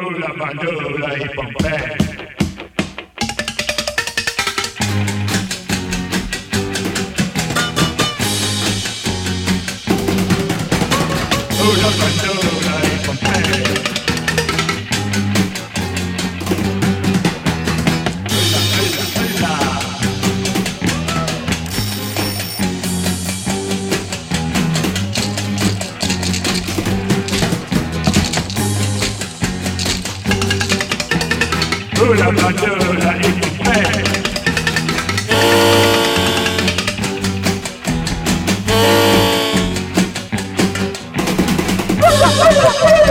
Hula bandula y Pompey. Hula eh. bandula Hula bandula in his. Ha ha ha ha!